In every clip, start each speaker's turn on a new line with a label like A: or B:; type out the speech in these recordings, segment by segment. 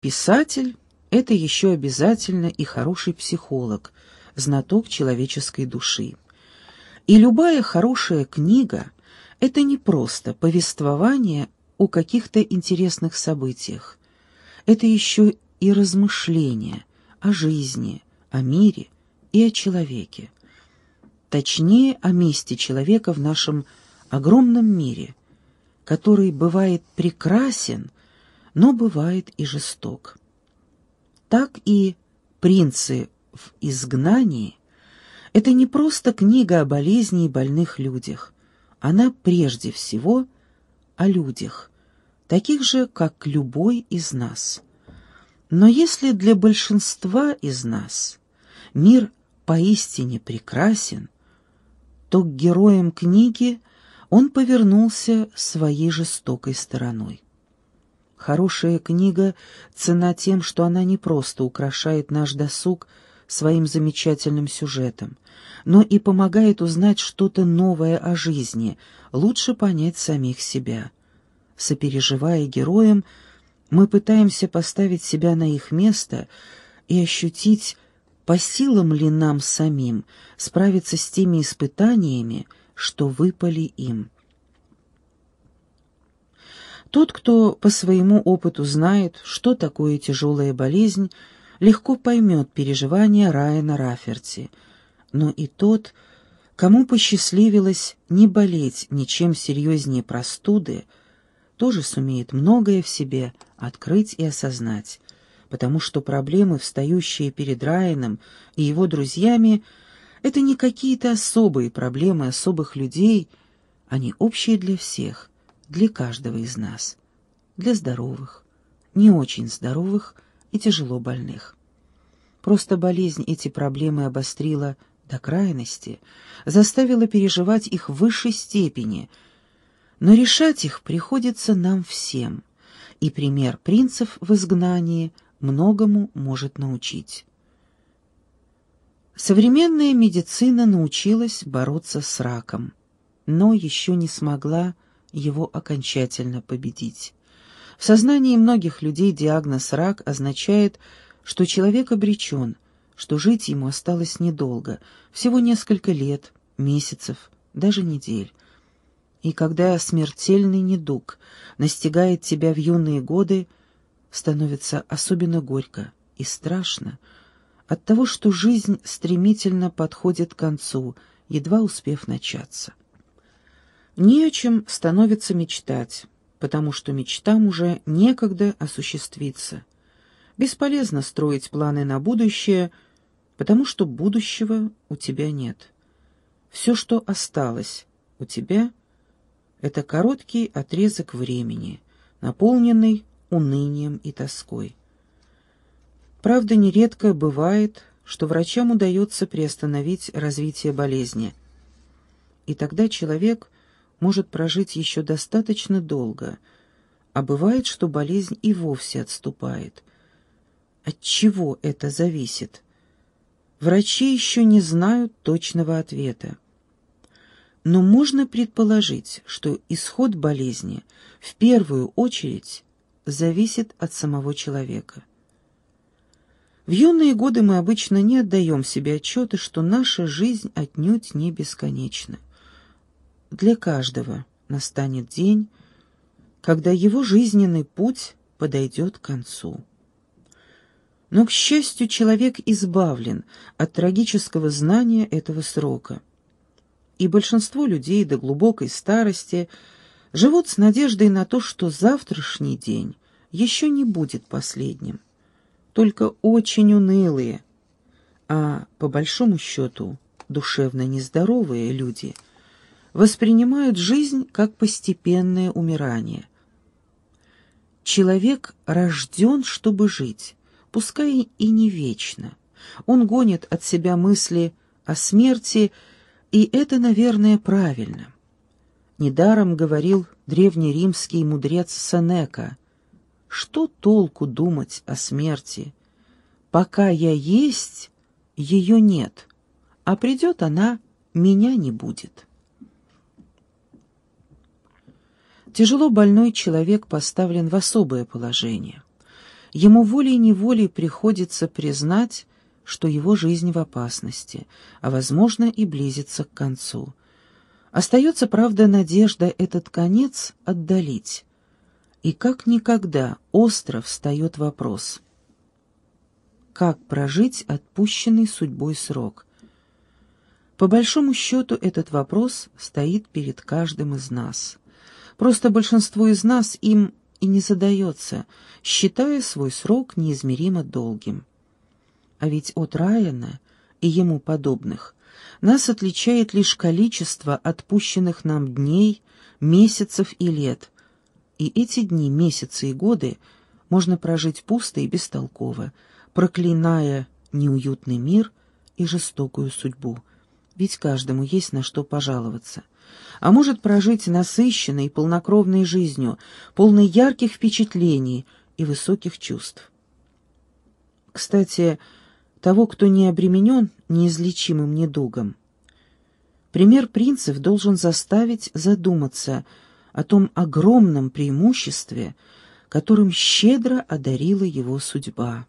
A: Писатель — это еще обязательно и хороший психолог, знаток человеческой души. И любая хорошая книга — это не просто повествование о каких-то интересных событиях. Это еще и размышления о жизни, о мире и о человеке. Точнее, о месте человека в нашем огромном мире, который бывает прекрасен, но бывает и жесток. Так и «Принцы в изгнании» — это не просто книга о болезни и больных людях. Она прежде всего о людях, таких же, как любой из нас. Но если для большинства из нас мир поистине прекрасен, то к героям книги он повернулся своей жестокой стороной. Хорошая книга цена тем, что она не просто украшает наш досуг своим замечательным сюжетом, но и помогает узнать что-то новое о жизни, лучше понять самих себя. Сопереживая героям, мы пытаемся поставить себя на их место и ощутить, по силам ли нам самим справиться с теми испытаниями, что выпали им. Тот, кто по своему опыту знает, что такое тяжелая болезнь, легко поймет переживания Райана Раферти, но и тот, кому посчастливилось не болеть ничем серьезнее простуды, тоже сумеет многое в себе открыть и осознать, потому что проблемы, встающие перед Райаном и его друзьями, это не какие-то особые проблемы особых людей, они общие для всех, для каждого из нас, для здоровых, не очень здоровых и тяжело больных. Просто болезнь эти проблемы обострила до крайности, заставила переживать их в высшей степени, но решать их приходится нам всем, и пример принцев в изгнании многому может научить. Современная медицина научилась бороться с раком, но еще не смогла его окончательно победить. В сознании многих людей диагноз «рак» означает, что человек обречен, что жить ему осталось недолго, всего несколько лет, месяцев, даже недель. И когда смертельный недуг настигает тебя в юные годы, становится особенно горько и страшно от того, что жизнь стремительно подходит к концу, едва успев начаться. Не о чем становится мечтать, потому что мечтам уже некогда осуществиться. Бесполезно строить планы на будущее, потому что будущего у тебя нет. Все, что осталось у тебя, это короткий отрезок времени, наполненный унынием и тоской. Правда, нередко бывает, что врачам удается приостановить развитие болезни. И тогда человек может прожить еще достаточно долго, а бывает, что болезнь и вовсе отступает. От чего это зависит? Врачи еще не знают точного ответа. Но можно предположить, что исход болезни в первую очередь зависит от самого человека. В юные годы мы обычно не отдаем себе отчета, что наша жизнь отнюдь не бесконечна. Для каждого настанет день, когда его жизненный путь подойдет к концу. Но, к счастью, человек избавлен от трагического знания этого срока. И большинство людей до глубокой старости живут с надеждой на то, что завтрашний день еще не будет последним. Только очень унылые, а по большому счету душевно нездоровые люди – воспринимают жизнь как постепенное умирание. Человек рожден, чтобы жить, пускай и не вечно. Он гонит от себя мысли о смерти, и это, наверное, правильно. Недаром говорил древнеримский мудрец Сенека, «Что толку думать о смерти? Пока я есть, ее нет, а придет она, меня не будет». Тяжело больной человек поставлен в особое положение. ему волей-неволей приходится признать, что его жизнь в опасности, а, возможно, и близится к концу. Остается, правда, надежда этот конец отдалить. И как никогда остро встает вопрос. Как прожить отпущенный судьбой срок? По большому счету этот вопрос стоит перед каждым из нас. Просто большинство из нас им и не задается, считая свой срок неизмеримо долгим. А ведь от Райана и ему подобных нас отличает лишь количество отпущенных нам дней, месяцев и лет. И эти дни, месяцы и годы можно прожить пусто и бестолково, проклиная неуютный мир и жестокую судьбу. Ведь каждому есть на что пожаловаться. А может прожить насыщенной полнокровной жизнью, полной ярких впечатлений и высоких чувств. Кстати, того, кто не обременен неизлечимым недугом. Пример принцев должен заставить задуматься о том огромном преимуществе, которым щедро одарила его судьба.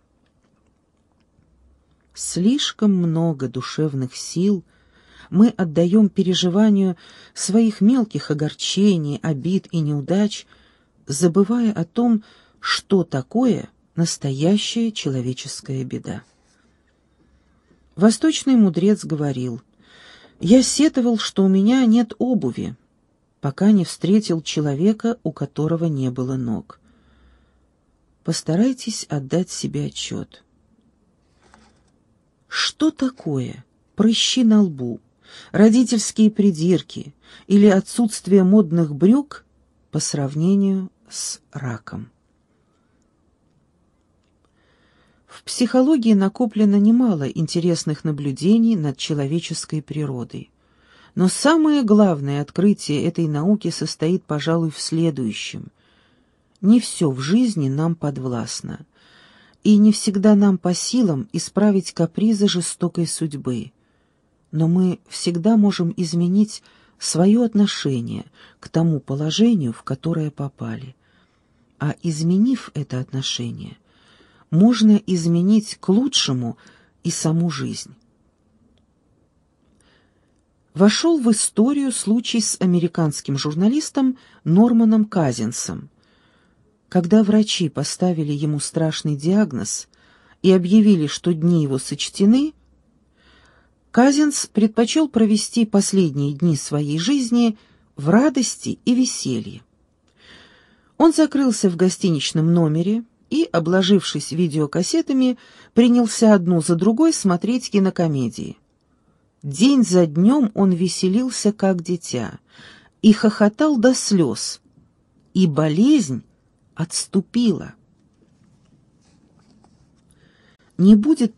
A: Слишком много душевных сил мы отдаем переживанию своих мелких огорчений, обид и неудач, забывая о том, что такое настоящая человеческая беда. Восточный мудрец говорил, «Я сетовал, что у меня нет обуви, пока не встретил человека, у которого не было ног». Постарайтесь отдать себе отчет. Что такое прыщи на лбу, родительские придирки или отсутствие модных брюк по сравнению с раком? В психологии накоплено немало интересных наблюдений над человеческой природой. Но самое главное открытие этой науки состоит, пожалуй, в следующем. Не все в жизни нам подвластно, и не всегда нам по силам исправить капризы жестокой судьбы. Но мы всегда можем изменить свое отношение к тому положению, в которое попали. А изменив это отношение, можно изменить к лучшему и саму жизнь. Вошел в историю случай с американским журналистом Норманом Казинсом. Когда врачи поставили ему страшный диагноз и объявили, что дни его сочтены, Казинс предпочел провести последние дни своей жизни в радости и веселье. Он закрылся в гостиничном номере, и, обложившись видеокассетами, принялся одну за другой смотреть кинокомедии. День за днем он веселился, как дитя, и хохотал до слез, и болезнь отступила. Не будет